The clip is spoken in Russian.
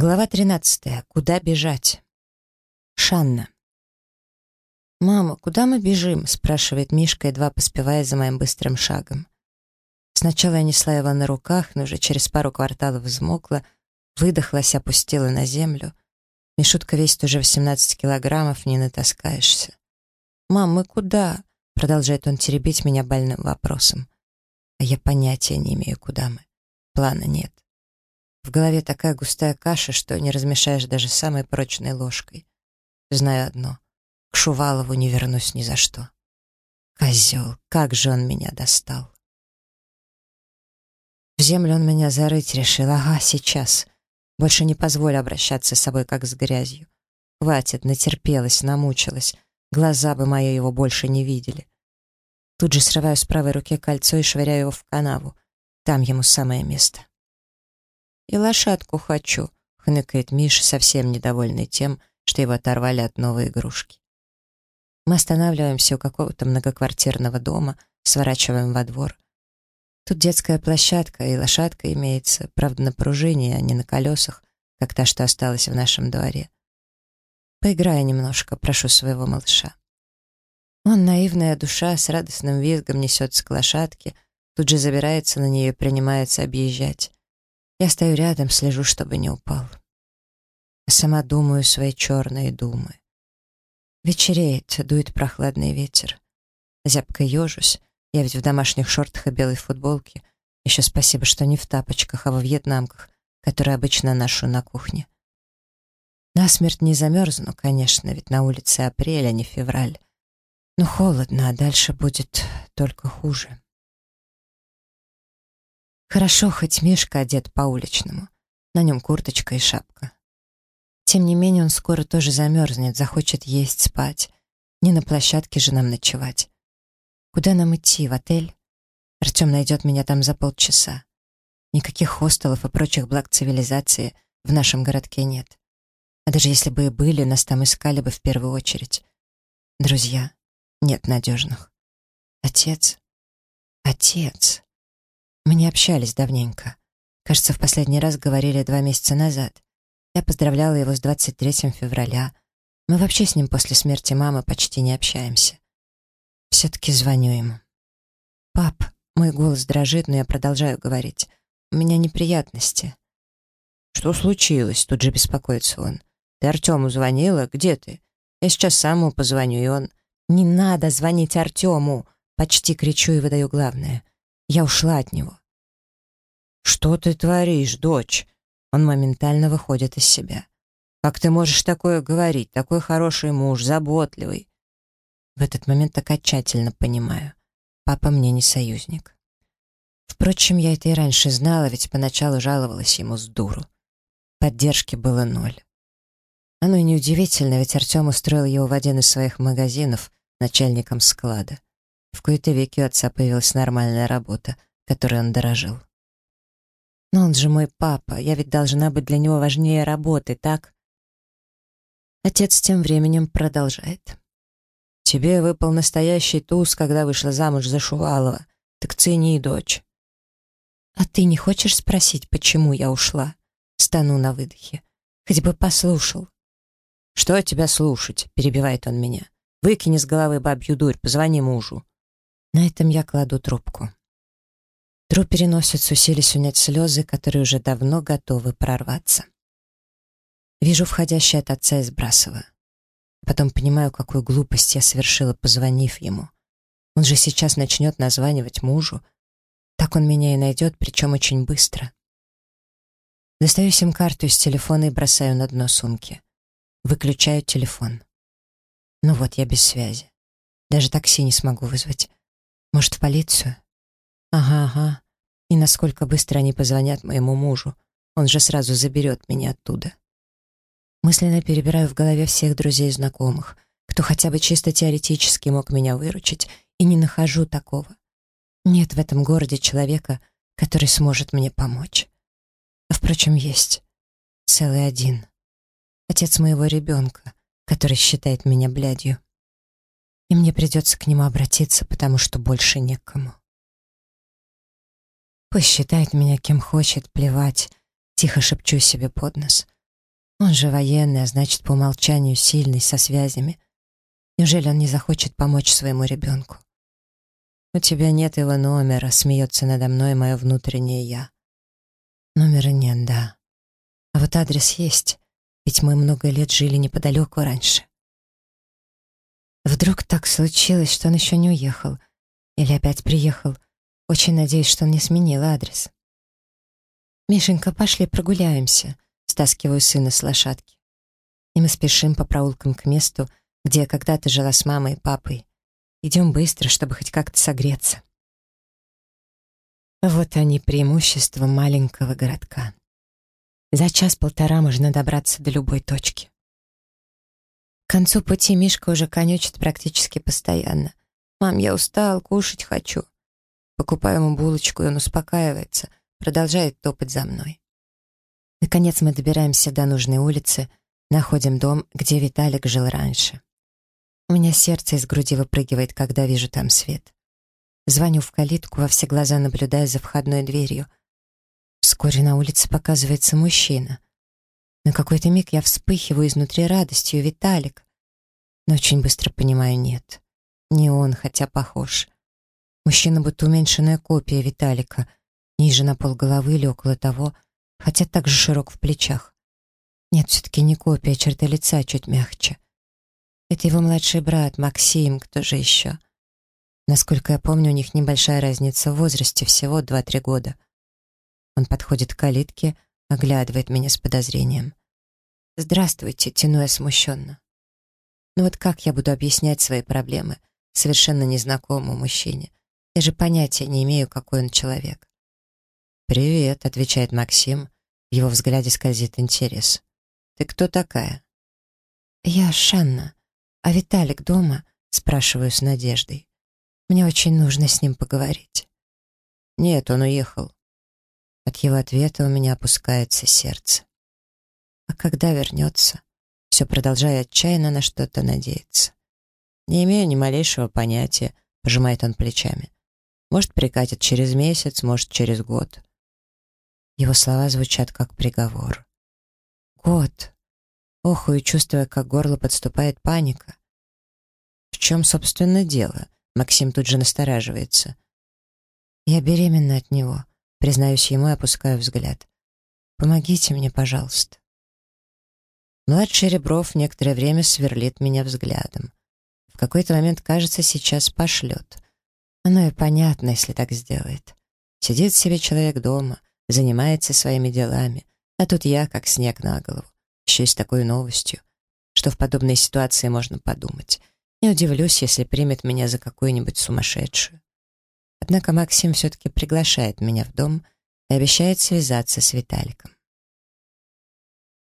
Глава 13. Куда бежать? Шанна. «Мама, куда мы бежим?» — спрашивает Мишка, едва поспевая за моим быстрым шагом. Сначала я несла его на руках, но уже через пару кварталов взмокла, выдохлась, опустила на землю. Мишутка весит уже 18 килограммов, не натаскаешься. «Мам, мы куда?» — продолжает он теребить меня больным вопросом. А я понятия не имею, куда мы. Плана нет. В голове такая густая каша, что не размешаешь даже самой прочной ложкой. Знаю одно — к Шувалову не вернусь ни за что. Козел, как же он меня достал. В землю он меня зарыть решил. Ага, сейчас. Больше не позволю обращаться с собой, как с грязью. Хватит, натерпелась, намучилась. Глаза бы мои его больше не видели. Тут же срываю с правой руки кольцо и швыряю его в канаву. Там ему самое место. «И лошадку хочу», — хныкает Миша, совсем недовольный тем, что его оторвали от новой игрушки. Мы останавливаемся у какого-то многоквартирного дома, сворачиваем во двор. Тут детская площадка, и лошадка имеется, правда, на пружине, а не на колесах, как та, что осталась в нашем дворе. Поиграя немножко, прошу своего малыша. Он, наивная душа, с радостным визгом несется к лошадке, тут же забирается на нее и принимается объезжать. Я стою рядом, слежу, чтобы не упал. Сама думаю свои черные думы. Вечереет, дует прохладный ветер. Зябко ежусь, я ведь в домашних шортах и белой футболке. Еще спасибо, что не в тапочках, а во вьетнамках, которые обычно ношу на кухне. Насмерть не замерзну, конечно, ведь на улице апрель, а не февраль. Но холодно, а дальше будет только хуже. Хорошо, хоть Мишка одет по-уличному. На нем курточка и шапка. Тем не менее, он скоро тоже замерзнет, захочет есть, спать. Не на площадке же нам ночевать. Куда нам идти, в отель? Артем найдет меня там за полчаса. Никаких хостелов и прочих благ цивилизации в нашем городке нет. А даже если бы и были, нас там искали бы в первую очередь. Друзья, нет надежных. Отец? Отец. Мы не общались давненько. Кажется, в последний раз говорили два месяца назад. Я поздравляла его с 23 февраля. Мы вообще с ним после смерти мамы почти не общаемся. Все-таки звоню ему. «Пап», мой голос дрожит, но я продолжаю говорить. «У меня неприятности». «Что случилось?» Тут же беспокоится он. «Ты Артему звонила? Где ты? Я сейчас самому позвоню, и он...» «Не надо звонить Артему!» Почти кричу и выдаю главное. Я ушла от него. «Что ты творишь, дочь?» Он моментально выходит из себя. «Как ты можешь такое говорить? Такой хороший муж, заботливый». В этот момент окончательно понимаю. Папа мне не союзник. Впрочем, я это и раньше знала, ведь поначалу жаловалась ему с дуру. Поддержки было ноль. Оно и неудивительно, ведь Артем устроил его в один из своих магазинов начальником склада. В кои-то веки у отца появилась нормальная работа, которой он дорожил. Но он же мой папа, я ведь должна быть для него важнее работы, так? Отец тем временем продолжает. Тебе выпал настоящий туз, когда вышла замуж за Шувалова. Так цени, дочь. А ты не хочешь спросить, почему я ушла? Стану на выдохе. Хоть бы послушал. Что тебя слушать? Перебивает он меня. Выкини с головы бабью дурь, позвони мужу. На этом я кладу трубку. Тру переносит, усились унять слезы, которые уже давно готовы прорваться. Вижу входящий от отца из Брасова. Потом понимаю, какую глупость я совершила, позвонив ему. Он же сейчас начнет названивать мужу. Так он меня и найдет, причем очень быстро. Достаю сим-карту из телефона и бросаю на дно сумки. Выключаю телефон. Ну вот, я без связи. Даже такси не смогу вызвать. Может, в полицию? Ага, ага. И насколько быстро они позвонят моему мужу. Он же сразу заберет меня оттуда. Мысленно перебираю в голове всех друзей и знакомых, кто хотя бы чисто теоретически мог меня выручить, и не нахожу такого. Нет в этом городе человека, который сможет мне помочь. А, впрочем, есть. Целый один. Отец моего ребенка, который считает меня блядью и мне придется к нему обратиться, потому что больше некому. Пусть считает меня кем хочет, плевать, тихо шепчу себе под нос. Он же военный, а значит, по умолчанию сильный, со связями. Неужели он не захочет помочь своему ребенку? «У тебя нет его номера», — смеется надо мной мое внутреннее «я». Номера нет, да. А вот адрес есть, ведь мы много лет жили неподалеку раньше. Вдруг так случилось, что он еще не уехал. Или опять приехал. Очень надеюсь, что он не сменил адрес. «Мишенька, пошли прогуляемся», — стаскиваю сына с лошадки. И мы спешим по проулкам к месту, где когда-то жила с мамой и папой. Идем быстро, чтобы хоть как-то согреться. Вот они, преимущества маленького городка. За час-полтора можно добраться до любой точки. К концу пути Мишка уже конючит практически постоянно. «Мам, я устал, кушать хочу». Покупаю ему булочку, и он успокаивается, продолжает топать за мной. Наконец мы добираемся до нужной улицы, находим дом, где Виталик жил раньше. У меня сердце из груди выпрыгивает, когда вижу там свет. Звоню в калитку, во все глаза наблюдая за входной дверью. Вскоре на улице показывается мужчина. На какой-то миг я вспыхиваю изнутри радостью, Виталик. Но очень быстро понимаю, нет. Не он, хотя похож. Мужчина будто уменьшенная копия Виталика, ниже на полголовы или около того, хотя также широк в плечах. Нет, все-таки не копия, черты лица чуть мягче. Это его младший брат, Максим, кто же еще? Насколько я помню, у них небольшая разница в возрасте, всего 2-3 года. Он подходит к калитке, оглядывает меня с подозрением. «Здравствуйте», — тяну я смущенно. Ну вот как я буду объяснять свои проблемы совершенно незнакомому мужчине? Я же понятия не имею, какой он человек. «Привет», — отвечает Максим. В его взгляде скользит интерес. «Ты кто такая?» «Я Шанна. А Виталик дома?» — спрашиваю с надеждой. «Мне очень нужно с ним поговорить». «Нет, он уехал». От его ответа у меня опускается сердце. А когда вернется? Все продолжая отчаянно на что-то надеяться. Не имею ни малейшего понятия, пожимает он плечами. Может, прикатит через месяц, может, через год. Его слова звучат как приговор. Год. Охую, чувствуя, как горло подступает паника. В чем, собственно, дело? Максим тут же настораживается. Я беременна от него. Признаюсь ему и опускаю взгляд. Помогите мне, пожалуйста. Младший Ребров некоторое время сверлит меня взглядом. В какой-то момент, кажется, сейчас пошлет. Оно и понятно, если так сделает. Сидит себе человек дома, занимается своими делами, а тут я, как снег на голову, еще и с такой новостью, что в подобной ситуации можно подумать. Не удивлюсь, если примет меня за какую-нибудь сумасшедшую. Однако Максим все-таки приглашает меня в дом и обещает связаться с Виталиком.